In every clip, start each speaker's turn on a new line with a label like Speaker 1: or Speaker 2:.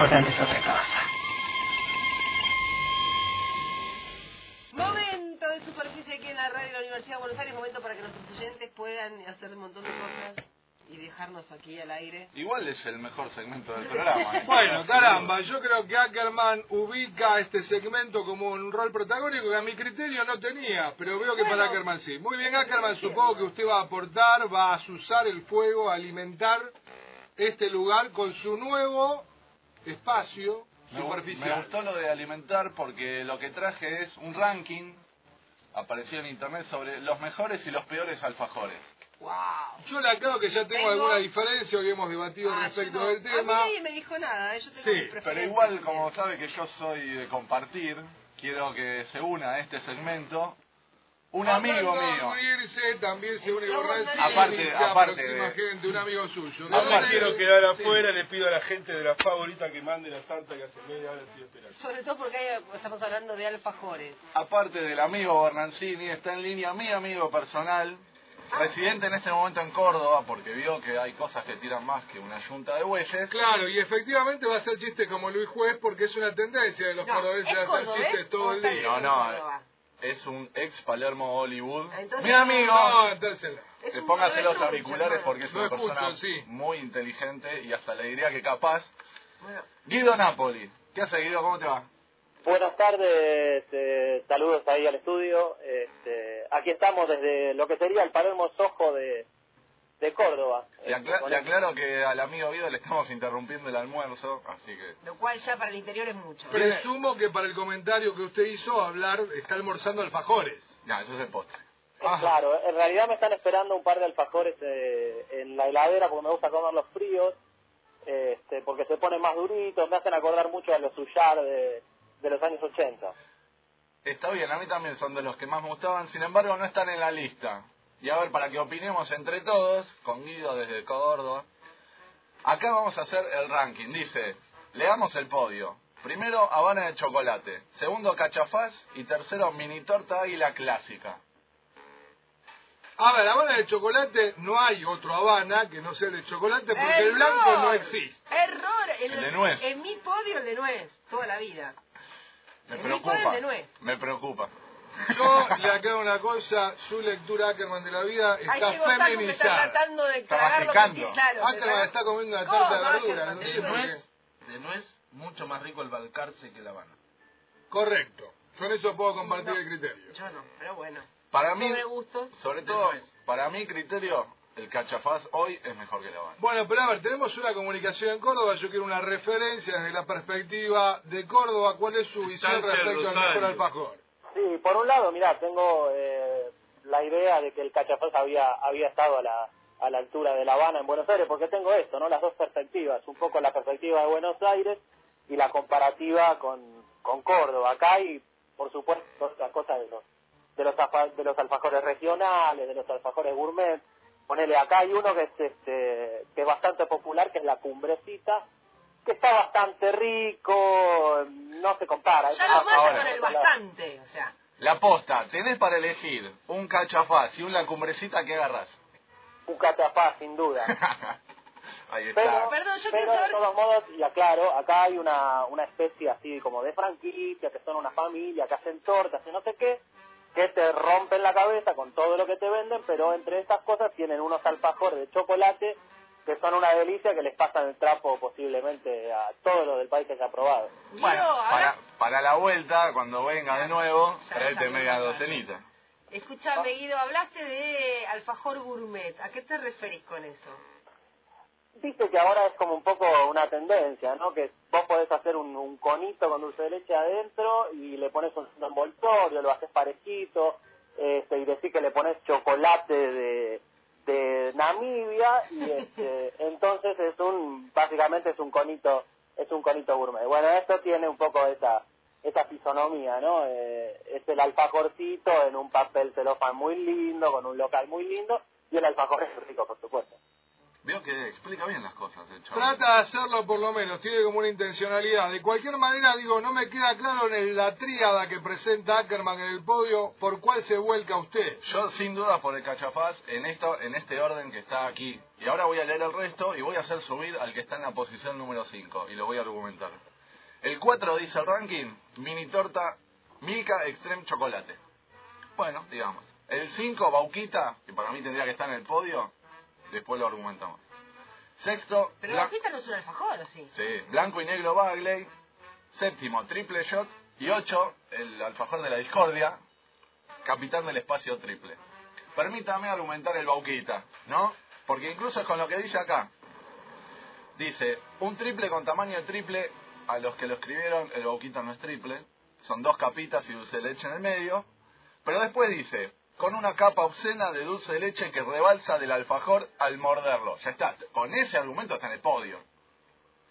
Speaker 1: importante es otra cosa.
Speaker 2: Momento de superficie aquí en la radio de la Universidad de Buenos Aires, momento para que nuestros oyentes puedan hacer un montón de cosas y dejarnos aquí al aire.
Speaker 3: Igual es el mejor segmento del programa.
Speaker 4: Bueno, caramba, yo creo que Ackerman ubica este segmento como un rol protagónico que a mi criterio no tenía, pero veo que para Ackerman sí. Muy bien, Ackerman, supongo que usted va a aportar, va a azuzar el fuego, a alimentar este lugar con su nuevo espacio
Speaker 3: Me,
Speaker 4: superficial.
Speaker 3: me gustó lo de alimentar porque lo que traje es un ranking, apareció en internet, sobre los mejores y los peores alfajores.
Speaker 2: ¡Wow!
Speaker 4: Yo le aclaro que ya tengo,
Speaker 2: Tengo-
Speaker 4: alguna diferencia que hemos debatido
Speaker 2: Ah,
Speaker 4: respecto
Speaker 2: no.
Speaker 4: del
Speaker 2: A mí
Speaker 4: tema.
Speaker 2: nadie me dijo nada, ¿eh? yo tengo
Speaker 4: Sí, pero
Speaker 3: igual, como sabe que yo soy de compartir, quiero que se una a este segmento un amigo mío.
Speaker 4: unirse, también se une
Speaker 3: Aparte-
Speaker 4: se
Speaker 3: aparte de-
Speaker 4: gente, un amigo suyo.
Speaker 5: No me
Speaker 4: Dale,
Speaker 5: quiero quedar
Speaker 4: sí.
Speaker 5: afuera, le pido a la gente de la favorita que mande la tarta que hace media hora estoy esperando.
Speaker 2: Sobre todo porque hay- estamos hablando de alfajores.
Speaker 3: Aparte del amigo Bernancini, está en línea mi amigo personal, residente en este momento en Córdoba, porque vio que hay cosas que tiran más que una yunta de bueyes.
Speaker 4: Claro, y efectivamente va a hacer chistes como Luis Juez porque es una tendencia de los
Speaker 2: No,
Speaker 4: cordobeses
Speaker 2: ¿es
Speaker 4: a hacer chistes todo el día.
Speaker 3: No, no,
Speaker 2: Córdoba?
Speaker 3: Es un ex Palermo Hollywood.
Speaker 2: Entonces-
Speaker 3: mi amigo.
Speaker 4: No, entonces,
Speaker 2: Es
Speaker 3: Eh, Póngase los auriculares porque es
Speaker 4: No
Speaker 3: una
Speaker 4: escucho,
Speaker 3: persona
Speaker 4: sí.
Speaker 3: muy inteligente y hasta le diría que capaz.
Speaker 2: Bueno,
Speaker 3: Guido Napoli. ¿Qué hace Guido? ¿Cómo te va?
Speaker 6: Buenas tardes, eh, saludos ahí al estudio. Este, aquí estamos desde lo que sería el Palermo Sojo de, de Córdoba.
Speaker 3: Le, acla- le aclaro que al amigo Guido le estamos interrumpiendo el almuerzo, así que...
Speaker 2: lo cual ya para el interior es mucho.
Speaker 4: presumo que para el comentario que usted hizo hablar está almorzando alfajores.
Speaker 3: No, eso es el postre.
Speaker 6: Eh,
Speaker 4: Ajá.
Speaker 6: Claro, en realidad me están esperando un par de alfajores eh, en la heladera porque me gusta comerlos fríos, este, porque se ponen más duritos, me hacen acordar mucho a los suyar de, de los años 80.
Speaker 3: Está bien, a mí también son de los que más me gustaban, sin embargo no están en la lista. Y a ver, para que opinemos entre todos, con Guido desde Córdoba, acá vamos a hacer el ranking. Dice, leamos el podio. Primero, Habana de chocolate. Segundo, cachafaz. Y tercero, mini torta águila clásica.
Speaker 4: A ver, Habana de chocolate, no hay otro Habana que no sea de chocolate porque el blanco no existe.
Speaker 2: ¡Error! El,
Speaker 3: El de nuez.
Speaker 2: En mi podio el de nuez, toda la vida.
Speaker 3: Me
Speaker 2: En mi podio
Speaker 3: preocupa.
Speaker 2: el de nuez.
Speaker 3: Me preocupa.
Speaker 4: Yo le aclaro una cosa, su lectura Ackerman de la vida
Speaker 2: Ahí
Speaker 4: está
Speaker 2: Taco que está
Speaker 4: feminizada.
Speaker 2: tratando de tragar lo que
Speaker 3: masticando.
Speaker 2: tiene. Claro, de
Speaker 4: Ackerman está comiendo una
Speaker 2: ¿Cómo,
Speaker 4: tarta de verdura, no
Speaker 2: De
Speaker 4: sé qué.
Speaker 2: nuez.
Speaker 7: De nuez, mucho más rico el Balcarce que la Habana.
Speaker 4: Correcto. Con eso puedo compartir el criterio.
Speaker 2: Yo no, pero bueno.
Speaker 3: Para mí,
Speaker 2: Sobre gustos.
Speaker 3: sobre
Speaker 7: de
Speaker 3: todo,
Speaker 7: nuez.
Speaker 3: para mi criterio, el cachafaz hoy es mejor que la Habana.
Speaker 4: Bueno, pero a ver, tenemos una comunicación en Córdoba, yo quiero una referencia desde la perspectiva de Córdoba, ¿cuál es su visión respecto al mejor
Speaker 5: Rosario.
Speaker 4: alfajor?
Speaker 6: Sí, por un lado, mira, tengo eh, la idea de que el cachafaz había, había estado a la, a la altura de La Habana en Buenos Aires, porque tengo esto, ¿no? Las dos perspectivas, un poco la perspectiva de Buenos Aires y la comparativa con, con Córdoba. Acá hay, por supuesto, otra cosa de los, de los, alfa- de los alfajores regionales, de los alfajores gourmet. Ponele, acá hay uno que es, este, que es bastante popular, que es la cumbrecita, que está bastante rico, no se compara.
Speaker 2: Ya lo mata con el bastante, o sea.
Speaker 3: La posta, tenés para elegir un cachafaz y una cumbrecita que agarras.
Speaker 6: un catafá, sin duda.
Speaker 3: Ahí está.
Speaker 6: Pero,
Speaker 2: Perdón, yo
Speaker 6: pero de todos modos, y aclaro, acá hay una, una especie así como de franquicia, que son una familia, que hacen tortas y no sé qué, que te rompen la cabeza con todo lo que te venden, pero entre estas cosas tienen unos alfajores de chocolate que son una delicia que les pasan el trapo posiblemente a todos los del país que se ha probado.
Speaker 3: Bueno, para, para la vuelta, cuando venga de nuevo, traete media docenita.
Speaker 2: Escúchame, Guido, hablaste de alfajor gourmet. ¿A qué te referís con eso?
Speaker 6: Dice que ahora es como un poco una tendencia, ¿no? Que vos podés hacer un, un conito con dulce de leche adentro y le pones un envoltorio, lo haces parejito, este, y decís que le pones chocolate de, de Namibia y este, entonces es un, básicamente es un conito, es un conito gourmet. Bueno, esto tiene un poco esa, esa fisonomía, ¿no? Eh, es el alfajorcito en un papel celofán muy lindo, con un local muy lindo, y el alfajor es rico, por supuesto.
Speaker 3: Veo que explica bien las cosas, el chavo.
Speaker 4: Trata de hacerlo por lo menos, tiene como una intencionalidad. De cualquier manera, digo, no me queda claro en el- la tríada que presenta Ackerman en el podio por cuál se vuelca usted.
Speaker 3: Yo sin duda por el cachafaz en esto, en este orden que está aquí. Y ahora voy a leer el resto y voy a hacer subir al que está en la posición número 5 y lo voy a argumentar. El 4 dice el ranking, mini torta Milka Extreme Chocolate. Bueno, digamos. El 5, Bauquita, que para mí tendría que estar en el podio, después lo argumentamos. Sexto,
Speaker 2: Pero la no es un alfajor, ¿o sí?
Speaker 3: Sí, blanco y negro Bagley. Séptimo, triple shot. Y ocho, el alfajor de la discordia, capitán del espacio triple. Permítame argumentar el Bauquita, ¿no? Porque incluso es con lo que dice acá. Dice, un triple con tamaño triple, a los que lo escribieron, el Bauquita no es triple. Son dos capitas y dulce de leche en el medio. Pero después dice, con una capa obscena de dulce de leche que rebalsa del alfajor al morderlo. Ya está, con ese argumento está en el podio.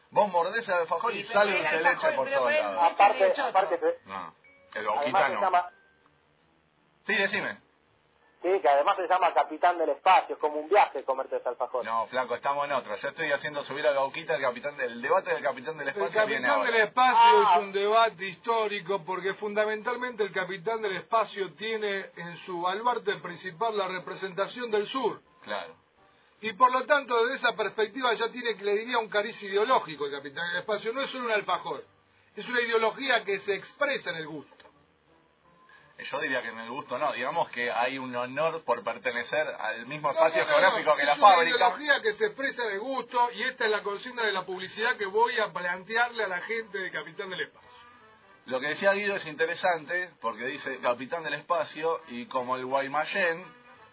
Speaker 3: Vos mordés el alfajor y
Speaker 2: Sí,
Speaker 3: sale
Speaker 2: el
Speaker 3: dulce de leche por todos lados.
Speaker 6: Aparte, aparte
Speaker 3: No, el boquita no. Sí, decime.
Speaker 6: Sí, que además se llama Capitán del Espacio, es como un viaje comerte ese alfajor.
Speaker 3: No, flaco, estamos en otra. Yo estoy haciendo subir al boquita el capitán del el debate del capitán del
Speaker 4: El
Speaker 3: espacio viene
Speaker 4: capitán
Speaker 3: ahora.
Speaker 4: del espacio
Speaker 6: Ah.
Speaker 4: es un debate histórico porque fundamentalmente el capitán del espacio tiene en su baluarte principal la representación del sur.
Speaker 3: Claro.
Speaker 4: Y por lo tanto, desde esa perspectiva ya tiene, que le diría, un cariz ideológico el capitán del espacio. No es solo un alfajor, es una ideología que se expresa en el gusto.
Speaker 3: Yo diría que en el gusto no. Digamos que hay un honor por pertenecer al mismo espacio
Speaker 4: no, no,
Speaker 3: geográfico que
Speaker 4: es
Speaker 3: la
Speaker 4: una
Speaker 3: fábrica.
Speaker 4: ideología que se expresa el gusto y esta es la consigna de la publicidad que voy a plantearle a la gente de Capitán del Espacio.
Speaker 3: Lo que decía Guido es interesante porque dice capitán del espacio y como el Guaymallén,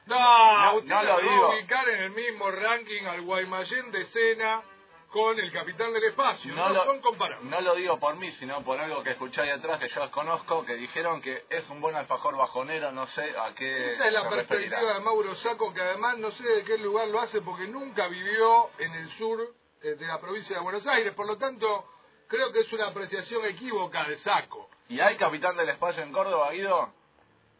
Speaker 4: No,
Speaker 3: No,
Speaker 4: usted
Speaker 3: lo digo.
Speaker 4: ubicar en el mismo ranking al Guaymallén de Sena con el Capitán del Espacio. No,
Speaker 3: no, lo,
Speaker 4: son comparables.
Speaker 3: no lo digo por mí, sino por algo que escuché ahí atrás que yo conozco, que dijeron que es un buen alfajor bajonero, no sé a qué
Speaker 4: Esa es la perspectiva
Speaker 3: referirá.
Speaker 4: de Mauro Saco, que además no sé de qué lugar lo hace porque nunca vivió en el sur eh, de la provincia de Buenos Aires. Por lo tanto, creo que es una apreciación equívoca de Saco.
Speaker 3: ¿Y hay capitán del espacio en Córdoba, Guido?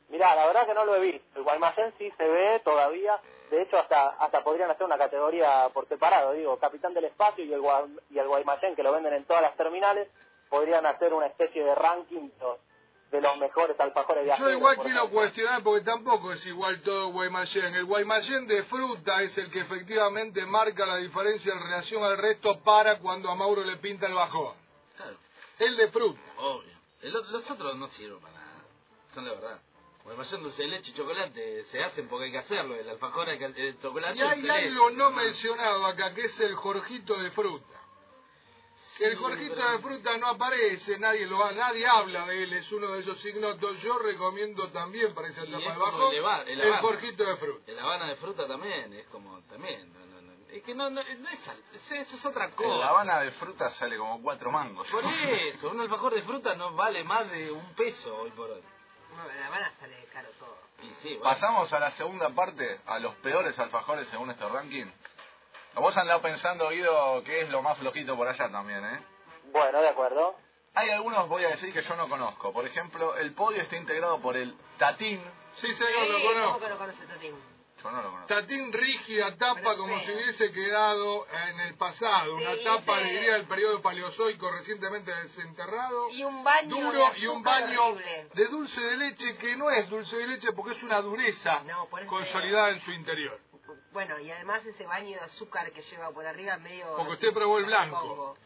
Speaker 6: Mirá, la verdad que no lo he visto. El Guaymallén sí se ve todavía. De hecho, hasta hasta podrían hacer una categoría por separado. Digo, Capitán del Espacio y el, Gua- y el Guaymallén, que lo venden en todas las terminales, podrían hacer una especie de ranking de los- de los mejores alfajores de
Speaker 4: Yo igual quiero
Speaker 6: ejemplo.
Speaker 4: cuestionar porque tampoco es igual todo Guaymallén. El Guaymallén de fruta es el que efectivamente marca la diferencia en relación al resto para cuando a Mauro le pinta el bajón.
Speaker 7: Claro,
Speaker 4: El de fruta.
Speaker 7: obvio. El otro- los otros no sirven para nada. Son la verdad. Guaymallén dulce de leche y chocolate se hacen porque hay que hacerlo. El alfajor, hay que- el chocolate
Speaker 4: Y hay
Speaker 7: dulce de leche.
Speaker 4: algo no mencionado acá, que es el Jorgito de fruta. El
Speaker 7: pero-
Speaker 4: de fruta no aparece, nadie lo nadie habla de él, es uno de esos ignotos. Yo recomiendo también para esa etapa de bajón
Speaker 7: el el.
Speaker 4: Jorgito de fruta.
Speaker 7: El Habana de fruta también, es como, también. no, no, no. Es que no, no, no es, eso es otra cosa.
Speaker 3: La Habana de fruta sale como cuatro mangos.
Speaker 7: Por eso, un alfajor de fruta no vale más de un peso hoy por hoy.
Speaker 2: No, en La Habana sale caro todo.
Speaker 7: Y sí, bueno.
Speaker 3: Pasamos a la segunda parte, a los peores alfajores según este ranking. Vos andás pensando, Guido, que es lo más flojito por allá también, ¿eh?
Speaker 6: Bueno, de acuerdo.
Speaker 3: Hay algunos, voy a decir, que yo no conozco. Por ejemplo, el podio está integrado por el Tatín.
Speaker 4: Sí, señor,
Speaker 2: Sí,
Speaker 4: lo
Speaker 2: ¿Cómo
Speaker 4: conozco.
Speaker 2: que no conoce Tatín?
Speaker 3: Yo no lo conozco.
Speaker 4: Tatín rígida tapa
Speaker 2: Pero
Speaker 4: como
Speaker 2: feo.
Speaker 4: si hubiese quedado en el pasado. Una tapa, le diría, del periodo paleozoico recientemente desenterrado.
Speaker 2: Y un baño
Speaker 4: duro
Speaker 2: de
Speaker 4: y un baño
Speaker 2: horrible.
Speaker 4: de dulce de leche que no es dulce de leche porque es una dureza
Speaker 2: No,
Speaker 4: consolidada en su interior.
Speaker 2: Bueno, y además ese baño de azúcar que lleva por arriba medio...
Speaker 4: Porque usted probó el blanco.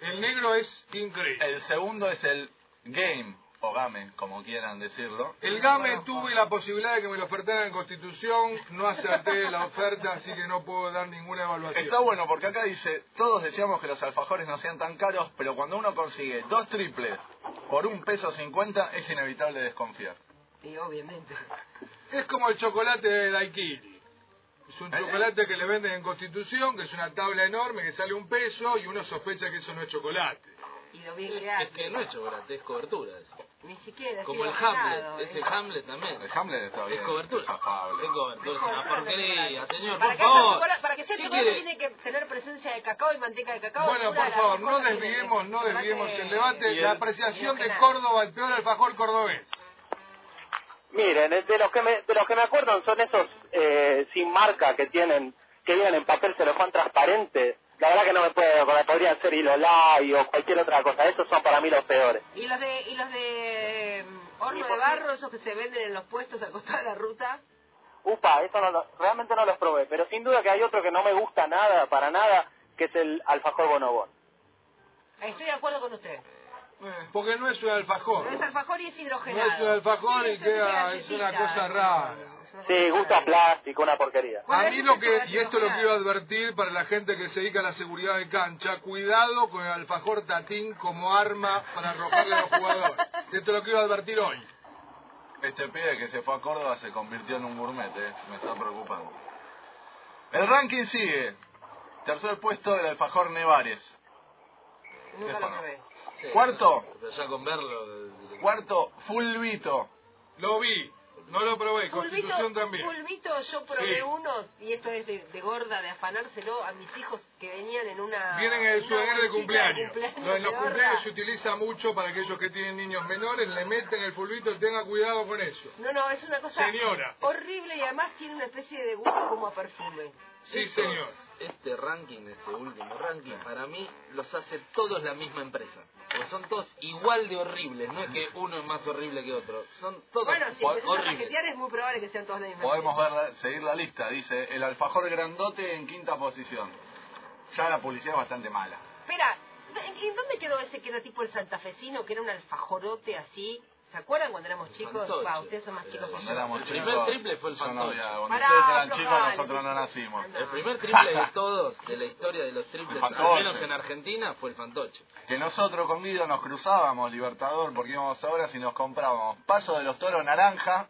Speaker 4: El negro es increíble.
Speaker 3: El segundo es el Game, o Game, como quieran decirlo.
Speaker 4: El GAME tuve la posibilidad de que me lo ofertaran en Constitución, no acerté la oferta, así que no puedo dar ninguna evaluación.
Speaker 3: Está bueno porque acá dice, todos decíamos que los alfajores no sean tan caros, pero cuando uno consigue dos triples por un peso cincuenta, es inevitable desconfiar.
Speaker 2: Y obviamente.
Speaker 4: Es como el chocolate de Daikiri. Es un
Speaker 3: ¿Eh?
Speaker 4: chocolate que le venden en Constitución, que es una tabla enorme que sale un peso y uno sospecha que eso no es chocolate.
Speaker 2: Y lo bien
Speaker 7: Es,
Speaker 2: que hace.
Speaker 7: es que no es chocolate, es cobertura. eso.
Speaker 2: Ni siquiera.
Speaker 7: Como el Hamlet, ese
Speaker 2: ¿eh?
Speaker 7: Hamlet también.
Speaker 3: El Hamlet está bien.
Speaker 7: Es cobertura.
Speaker 3: es afable.
Speaker 7: Es cobertura, es una
Speaker 2: Mejor,
Speaker 7: porquería, señor,
Speaker 2: Para
Speaker 7: por favor.
Speaker 2: para que sea
Speaker 7: ¿Qué
Speaker 2: chocolate
Speaker 7: quiere?
Speaker 2: tiene que tener presencia de cacao y manteca de cacao.
Speaker 4: Bueno, por favor, no desviemos,
Speaker 2: el
Speaker 4: no desviemos el debate. La apreciación de Córdoba, el peor alfajor cordobés.
Speaker 6: Miren, de los que me, de los que me acuerdan son esos eh, sin marca que tienen que vienen en papel celofán transparente, la verdad que no me puedo, podrían ser Ilolai o cualquier otra cosa, esos son para mí los peores.
Speaker 2: ¿Y los de, y los de eh, horno de barro, esos que se venden en los puestos al costado de la ruta?
Speaker 6: Upa, eso no lo- realmente no los probé, pero sin duda que hay otro que no me gusta nada, para nada, que es el alfajor bonobón.
Speaker 2: Estoy de acuerdo con usted.
Speaker 4: Porque no es un alfajor.
Speaker 2: No es alfajor y es
Speaker 4: No
Speaker 2: hidrogenado.
Speaker 4: es un alfajor
Speaker 2: Sí,
Speaker 4: y
Speaker 2: es una
Speaker 4: queda, es una cosa rara.
Speaker 6: Sí, gusta a plástico, una porquería.
Speaker 4: A mí
Speaker 2: es
Speaker 4: lo que, y esto lo quiero advertir para la gente que se dedica a la seguridad de cancha, cuidado con el alfajor tatín como arma para arrojarle a los jugadores. Esto lo quiero advertir hoy.
Speaker 3: Este pibe que se fue a Córdoba se convirtió en un gourmet, eh. me está preocupando. El ranking sigue. Tercer puesto el alfajor Nevares.
Speaker 2: Nunca lo
Speaker 3: no.
Speaker 2: probé.
Speaker 3: Cuarto.
Speaker 7: Con verlo. eh,
Speaker 3: Cuarto, Fulvito.
Speaker 4: Lo vi, no lo probé,
Speaker 2: Pulvito,
Speaker 4: Constitución también.
Speaker 2: pulvito, yo probé
Speaker 4: Sí.
Speaker 2: unos, y esto es de, de gorda, de afanárselo a mis hijos que venían en una...
Speaker 4: Vienen en el souvenir de cumpleaños. No, en los cumpleaños
Speaker 2: gorda.
Speaker 4: se utiliza mucho para aquellos que tienen niños menores, le meten el fulbito, tenga cuidado con eso.
Speaker 2: No, no, es una cosa
Speaker 4: Señora.
Speaker 2: horrible y además tiene una especie de gusto como a perfume.
Speaker 4: Sí,
Speaker 7: estos-
Speaker 4: señor.
Speaker 7: Este ranking, este último ranking, para mí los hace todos la misma empresa. Porque son todos igual de horribles. No es que uno es más horrible que otro. Son todos
Speaker 2: Bueno, si
Speaker 7: horribles.
Speaker 2: Paquetear es muy probable que sean todos la misma.
Speaker 3: Podemos ver, la- seguir la lista. Dice el alfajor grandote en quinta posición. Ya la publicidad es bastante mala.
Speaker 2: Espera, ¿en, dónde quedó ese que era tipo el santafesino, que era un alfajorote así? ¿Se acuerdan cuando éramos chicos? ustedes son más
Speaker 7: Eh,
Speaker 2: chicos que yo.
Speaker 3: éramos
Speaker 7: El
Speaker 3: chicos,
Speaker 7: primer triple fue el
Speaker 3: no
Speaker 7: fantoche.
Speaker 3: cuando
Speaker 2: Pará,
Speaker 3: ustedes eran chicos, nosotros no nacimos.
Speaker 7: El primer triple de todos, de la historia de los triples, al menos en Argentina, fue el fantoche.
Speaker 3: Que nosotros con Guido nos cruzábamos, Libertador, porque íbamos ahora si nos comprábamos Paso de los Toros naranja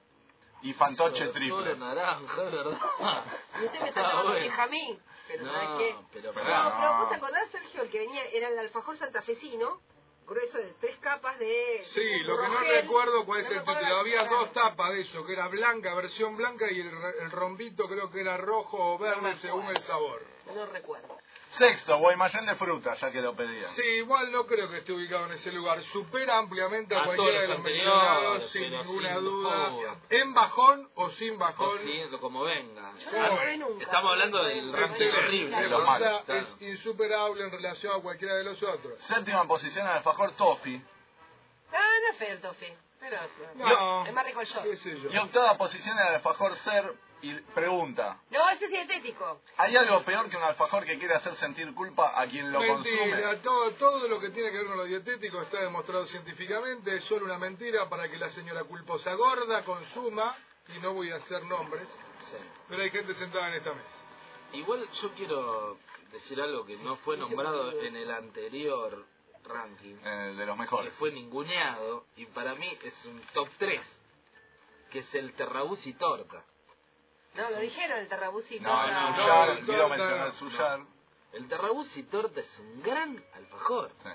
Speaker 3: y Fantoche triple.
Speaker 7: naranja, es verdad.
Speaker 2: Y usted me está
Speaker 7: Ah,
Speaker 2: llamando
Speaker 7: bueno.
Speaker 2: vieja a mí. Pero
Speaker 7: No,
Speaker 2: ¿sabes qué?
Speaker 7: pero
Speaker 3: Pero.
Speaker 2: No, pero
Speaker 3: no.
Speaker 2: vos te acordás, Sergio, el que venía, era el alfajor santafesino, grueso de tres capas de...
Speaker 4: Sí, lo que no recuerdo cuál es
Speaker 2: No
Speaker 4: el título. Había dos tapas de eso, que era blanca, versión blanca, y el, el rombito creo que era rojo o verde según el sabor.
Speaker 2: No recuerdo.
Speaker 3: Sexto, Guaymallén de fruta, ya que lo pedían.
Speaker 4: Sí, igual no creo que esté ubicado en ese lugar. Supera ampliamente a,
Speaker 7: A
Speaker 4: cualquiera de los mencionados, sin ninguna
Speaker 7: sin
Speaker 4: duda. ¿En bajón o sin
Speaker 7: O
Speaker 4: bajón?
Speaker 7: sí, como venga.
Speaker 2: No.
Speaker 7: Estamos hablando
Speaker 2: No
Speaker 7: del ranking
Speaker 2: no
Speaker 7: horrible.
Speaker 4: de
Speaker 7: claro.
Speaker 4: es insuperable en relación a cualquiera de los otros.
Speaker 3: Séptima posición alfajor Toffee.
Speaker 2: Ah, no es feo el toffee. Pero eso.
Speaker 4: No,
Speaker 2: Es más rico el short.
Speaker 4: qué sé yo.
Speaker 3: Y octava posición el alfajor Ser. Y pregunta,
Speaker 2: No, ese es dietético.
Speaker 3: ¿hay algo peor que un alfajor que quiere hacer sentir culpa a quien lo
Speaker 4: mentira,
Speaker 3: consume?
Speaker 4: todo, todo lo que tiene que ver con lo dietético está demostrado científicamente, es solo una mentira para que la señora culposa gorda consuma, y no voy a hacer nombres,
Speaker 7: Sí.
Speaker 4: pero hay gente sentada en esta mesa.
Speaker 7: Igual yo quiero decir algo que no fue nombrado en el anterior ranking,
Speaker 3: Eh, de los
Speaker 7: que
Speaker 3: mejores.
Speaker 7: fue ninguneado, y para mí es un top 3, que es el terrabús y torta.
Speaker 2: No, lo dijeron el terrabuzzi.
Speaker 3: No,
Speaker 2: torta.
Speaker 3: no, ya,
Speaker 4: no,
Speaker 3: Guido
Speaker 4: no,
Speaker 3: mencionó
Speaker 4: no.
Speaker 3: el suyar.
Speaker 7: El terrabús y torta es un gran alfajor.
Speaker 3: Sí.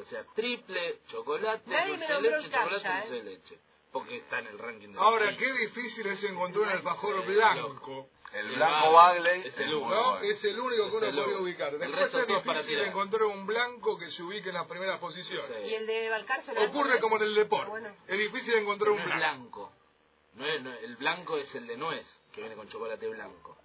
Speaker 7: O sea, triple, chocolate,
Speaker 2: Nadie me
Speaker 7: dulce de
Speaker 2: nombró
Speaker 7: leche,
Speaker 2: el
Speaker 7: chocolate,
Speaker 2: calla,
Speaker 7: dulce de leche. Porque está en el ranking de
Speaker 4: Ahora, qué difícil es encontrar un alfajor
Speaker 7: Sí,
Speaker 4: blanco,
Speaker 3: El
Speaker 7: El
Speaker 3: blanco
Speaker 7: Bagley es el uno,
Speaker 4: ¿no? Es el único que
Speaker 7: Es
Speaker 4: uno puede ubicar.
Speaker 7: El
Speaker 4: Después
Speaker 7: resto
Speaker 4: es difícil encontrar un blanco que se ubique en las primeras posiciones.
Speaker 7: Sí.
Speaker 2: Y el de Balcarce
Speaker 4: Ocurre como en el deporte.
Speaker 2: Bueno.
Speaker 4: Es difícil encontrar un blanco.
Speaker 7: No es- no- el blanco es el de nuez, que viene con chocolate blanco.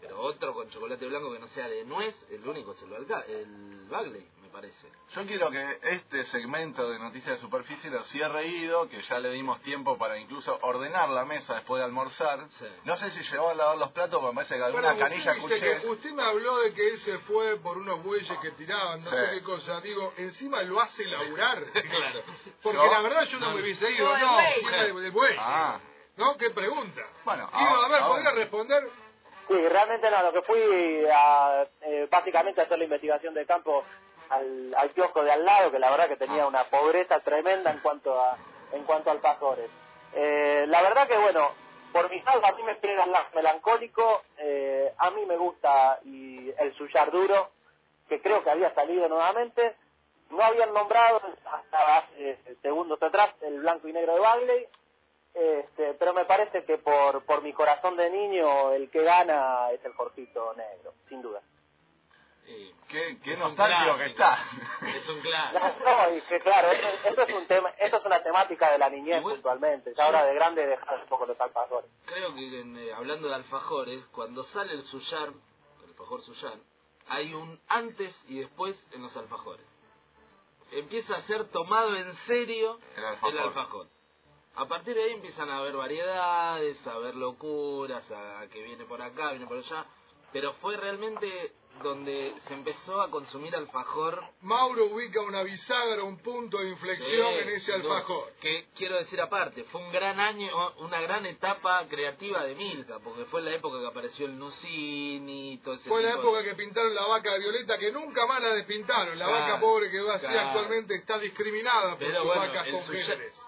Speaker 7: Pero otro con chocolate blanco que no sea de nuez, el único es el, Balca- el Bagley, me parece.
Speaker 3: Yo quiero que este segmento de Noticias de Superficie lo cierre Guido, que ya le dimos tiempo para incluso ordenar la mesa después de almorzar.
Speaker 7: Sí.
Speaker 3: No sé si llegó a lavar los platos, porque me parece que alguna
Speaker 4: Bueno,
Speaker 3: canilla escuché.
Speaker 4: que, usted me habló de que él se fue por unos bueyes que tiraban, no
Speaker 3: Sí.
Speaker 4: sé qué cosa. Digo, encima lo hace laburar.
Speaker 7: claro.
Speaker 4: Porque
Speaker 3: ¿No?
Speaker 4: la verdad yo no,
Speaker 7: No.
Speaker 4: me hubiese ido.
Speaker 2: No,
Speaker 4: No,
Speaker 2: buey.
Speaker 4: fue de, de buey.
Speaker 3: Ah,
Speaker 4: ¿No? ¿Qué pregunta?
Speaker 3: Bueno,
Speaker 4: Guido, a ver,
Speaker 3: ahora.
Speaker 4: ¿podría responder?
Speaker 6: Sí, realmente no, lo que fui a, eh, básicamente a hacer la investigación de campo al, al kiosco de al lado, que la verdad que tenía una pobreza tremenda en cuanto a en cuanto a alfajores. Eh, la verdad que bueno, por mi lado a mí me pega el melancólico, eh, a mí me gusta y el suyar duro, que creo que había salido nuevamente, no habían nombrado hasta hace segundos atrás el blanco y negro de Bagley, este, pero me parece que por, por mi corazón de niño el que gana es el Jorgito Negro, sin duda.
Speaker 7: Sí.
Speaker 3: Qué, qué
Speaker 7: Es
Speaker 3: nostálgico que está.
Speaker 7: Es un clásico.
Speaker 6: No, y que claro, eso, eso es un tema, eso es una temática de la niñez
Speaker 7: Igual-
Speaker 6: puntualmente. Ya ahora de grande dejar un poco los alfajores.
Speaker 7: Creo que en, eh, hablando de alfajores, cuando sale el suyar, el alfajor suyar, hay un antes y después en los alfajores. Empieza a ser tomado en serio
Speaker 3: El alfajor.
Speaker 7: el alfajor. A partir de ahí empiezan a haber variedades, a haber locuras, a que viene por acá, viene por allá. Pero fue realmente donde se empezó a consumir alfajor
Speaker 4: Mauro ubica una bisagra, un punto de inflexión
Speaker 7: Sí,
Speaker 4: en ese alfajor.
Speaker 7: Que quiero decir aparte, fue un gran año, una gran etapa creativa de Milka, porque fue la época que apareció el Nusini y todo ese
Speaker 4: Fue la época
Speaker 7: de-
Speaker 4: que pintaron la vaca de Violeta, que nunca más la despintaron. La
Speaker 7: Claro,
Speaker 4: vaca pobre quedó así,
Speaker 7: claro.
Speaker 4: actualmente está discriminada por
Speaker 7: Pero
Speaker 4: sus
Speaker 7: bueno,
Speaker 4: vacas congéneres.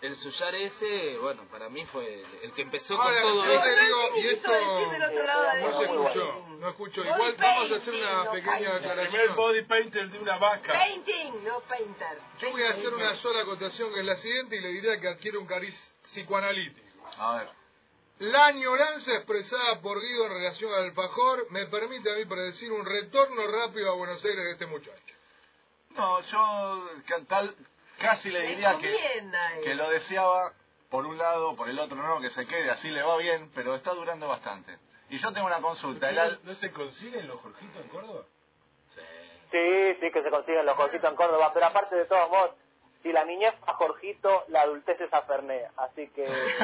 Speaker 7: El Suyar ese, bueno, para mí fue el, que empezó
Speaker 4: Ahora,
Speaker 7: con todo
Speaker 4: yo
Speaker 7: esto.
Speaker 4: te digo,
Speaker 2: ¿Qué
Speaker 4: y
Speaker 2: quiso
Speaker 4: esto
Speaker 2: decir del otro lado de
Speaker 4: no se escuchó, no escuchó.
Speaker 2: Body
Speaker 4: Igual vamos a hacer una
Speaker 2: no
Speaker 4: pequeña
Speaker 2: painting.
Speaker 5: El primer
Speaker 4: aclaración.
Speaker 5: body painter de una vaca.
Speaker 2: Painting, no painter.
Speaker 4: Yo voy a hacer una sola acotación que es la siguiente y le diré que adquiere un cariz psicoanalítico.
Speaker 3: A ver.
Speaker 4: La añoranza expresada por Guido en relación al alfajor me permite a mí predecir un retorno rápido a Buenos Aires de este muchacho.
Speaker 3: No, yo tal, casi le diría que, que lo deseaba por un lado, por el otro no, que se quede, así le va bien, pero está durando bastante. Y yo tengo una consulta. El al-
Speaker 5: ¿No se consiguen los Jorgitos en Córdoba?
Speaker 7: Sí.
Speaker 6: Sí, sí que se consiguen los Jorgitos en Córdoba, pero aparte de todos modos, si la niñez a Jorgito, la adultez es a Fernet, así que...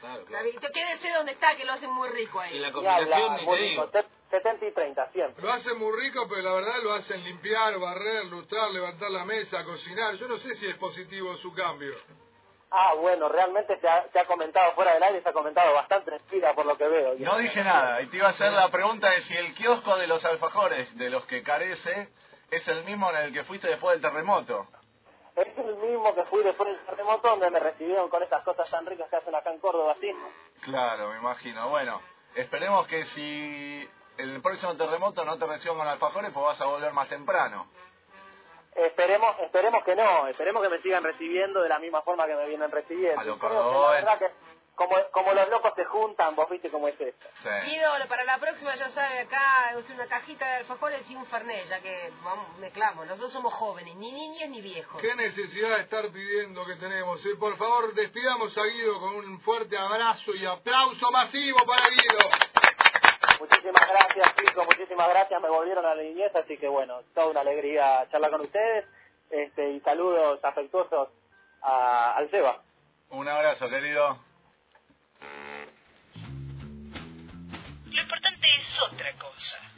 Speaker 7: Claro,
Speaker 2: La
Speaker 7: claro.
Speaker 2: Quédese donde está, que lo hacen muy rico
Speaker 7: Y
Speaker 2: ahí.
Speaker 7: la
Speaker 6: Ni
Speaker 7: combinación, ni
Speaker 6: muy rico,
Speaker 7: digo.
Speaker 6: se- 70 y 30, siempre.
Speaker 4: Lo hacen muy rico, pero la verdad lo hacen limpiar, barrer, lustrar, levantar la mesa, cocinar. Yo no sé si es positivo su cambio.
Speaker 6: Ah, bueno, realmente se ha, se ha comentado fuera del aire, se ha comentado bastante respira por lo que veo.
Speaker 3: No dije nada, y te iba a hacer la pregunta de si el kiosco de los alfajores, de los que carece, es el mismo en el que fuiste después del terremoto.
Speaker 6: Es el mismo que fui después del terremoto donde me recibieron con estas cosas tan ricas que hacen acá en Córdoba, ¿sí?
Speaker 3: Claro, me imagino. Bueno, esperemos que si el próximo terremoto no te reciban con alfajores, pues vas a volver más temprano.
Speaker 6: Esperemos, esperemos que no, esperemos que me sigan recibiendo de la misma forma que me vienen recibiendo.
Speaker 3: A lo
Speaker 6: Creo como, como los locos se juntan, vos viste cómo es esto.
Speaker 3: Sí.
Speaker 2: Guido, para la próxima ya sabe acá, es una cajita de alfajores y un fernet, ya que vamos, mezclamos. Los dos somos jóvenes, ni niños ni viejos.
Speaker 4: Qué necesidad de estar pidiendo que tenemos. eh? Por favor, despidamos a Guido con un fuerte abrazo y aplauso masivo para Guido.
Speaker 6: Muchísimas gracias, chicos, muchísimas gracias, me volvieron a la niñez, así que bueno, toda una alegría charlar con ustedes este, y saludos afectuosos a, al Seba.
Speaker 3: Un abrazo, querido.
Speaker 1: Lo importante es otra cosa.